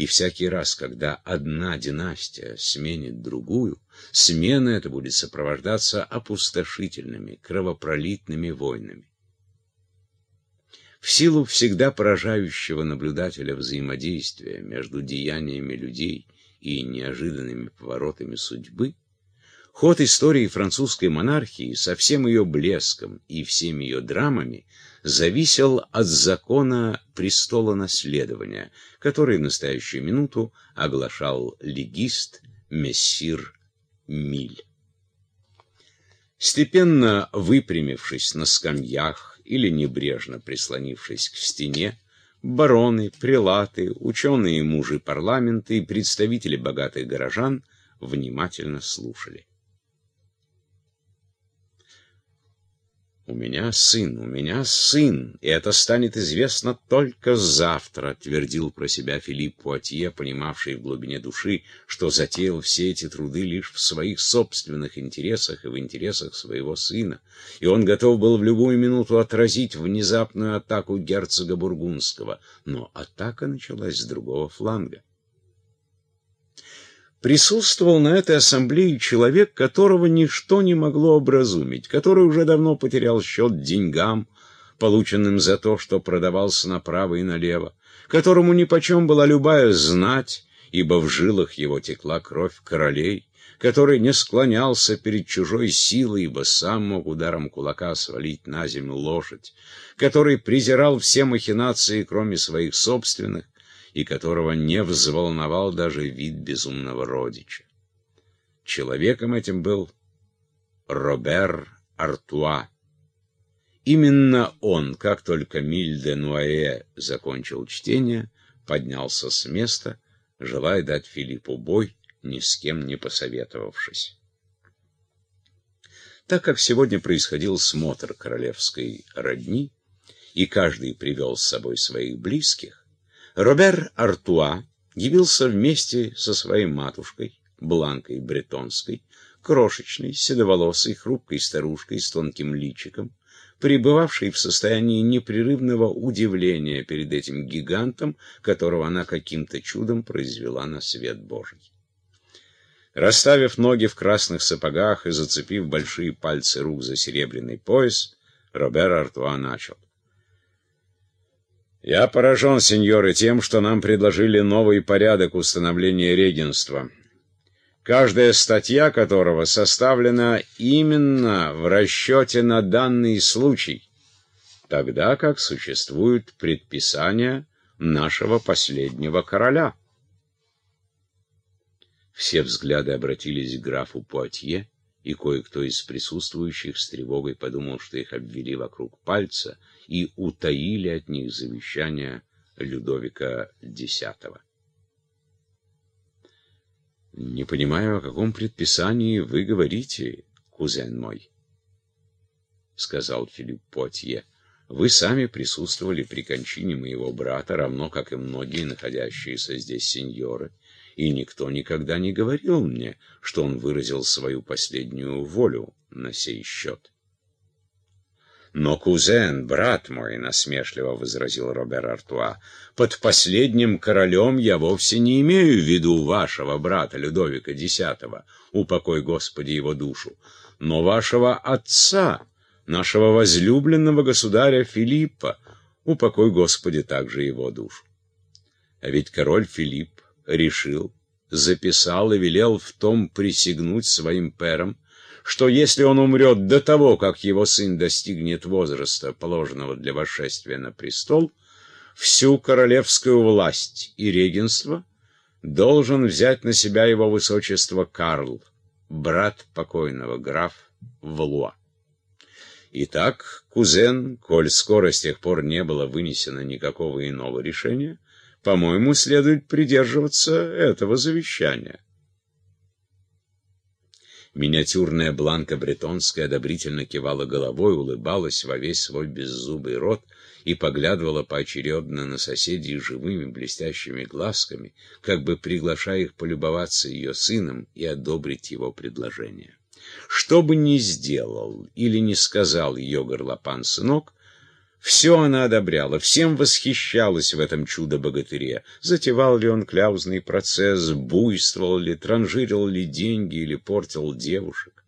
И всякий раз, когда одна династия сменит другую, смена эта будет сопровождаться опустошительными, кровопролитными войнами. В силу всегда поражающего наблюдателя взаимодействия между деяниями людей и неожиданными поворотами судьбы, ход истории французской монархии со всем ее блеском и всеми ее драмами зависел от закона престола наследования, который в настоящую минуту оглашал легист Мессир Миль. Степенно выпрямившись на скамьях или небрежно прислонившись к стене, бароны, прилаты, ученые мужи парламента и представители богатых горожан внимательно слушали. «У меня сын, у меня сын, и это станет известно только завтра», — твердил про себя Филипп Пуатье, понимавший в глубине души, что затеял все эти труды лишь в своих собственных интересах и в интересах своего сына, и он готов был в любую минуту отразить внезапную атаку герцога Бургундского, но атака началась с другого фланга присутствовал на этой ассамблее человек, которого ничто не могло образумить, который уже давно потерял счет деньгам, полученным за то, что продавался направо и налево, которому нипочем была любая знать, ибо в жилах его текла кровь королей, который не склонялся перед чужой силой, ибо сам мог ударом кулака свалить на землю лошадь, который презирал все махинации, кроме своих собственных, и которого не взволновал даже вид безумного родича. Человеком этим был Робер Артуа. Именно он, как только Миль де Нуае закончил чтение, поднялся с места, желая дать Филиппу бой, ни с кем не посоветовавшись. Так как сегодня происходил смотр королевской родни, и каждый привел с собой своих близких, Робер Артуа явился вместе со своей матушкой, Бланкой Бретонской, крошечной, седоволосой, хрупкой старушкой с тонким личиком, пребывавшей в состоянии непрерывного удивления перед этим гигантом, которого она каким-то чудом произвела на свет Божий. Расставив ноги в красных сапогах и зацепив большие пальцы рук за серебряный пояс, Робер Артуа начал. Я поражен, сеньоры, тем, что нам предложили новый порядок установления регенства, каждая статья которого составлена именно в расчете на данный случай, тогда как существуют предписания нашего последнего короля. Все взгляды обратились к графу Пуатье, и кое-кто из присутствующих с тревогой подумал, что их обвели вокруг пальца и утаили от них завещание Людовика X. «Не понимаю, о каком предписании вы говорите, кузен мой», — сказал Филипп Потье. «Вы сами присутствовали при кончине моего брата, равно как и многие находящиеся здесь сеньоры» и никто никогда не говорил мне, что он выразил свою последнюю волю на сей счет. «Но, кузен, брат мой, — насмешливо возразил Робер Артуа, — под последним королем я вовсе не имею в виду вашего брата Людовика X, упокой Господи его душу, но вашего отца, нашего возлюбленного государя Филиппа, упокой Господи также его душу. А ведь король Филипп решил, записал и велел в том присягнуть своим перам, что если он умрет до того, как его сын достигнет возраста, положенного для восшествия на престол, всю королевскую власть и регенство должен взять на себя его высочество Карл, брат покойного граф Валуа. Итак, кузен, коль скоро с тех пор не было вынесено никакого иного решения, по-моему, следует придерживаться этого завещания. Миниатюрная Бланка Бретонская одобрительно кивала головой, улыбалась во весь свой беззубый рот и поглядывала поочередно на соседей живыми блестящими глазками, как бы приглашая их полюбоваться ее сыном и одобрить его предложение. Что бы ни сделал или не сказал ее горлопан-сынок, Все она одобряла, всем восхищалась в этом чудо-богатыре. Затевал ли он кляузный процесс, буйствовал ли, транжирил ли деньги или портил девушек.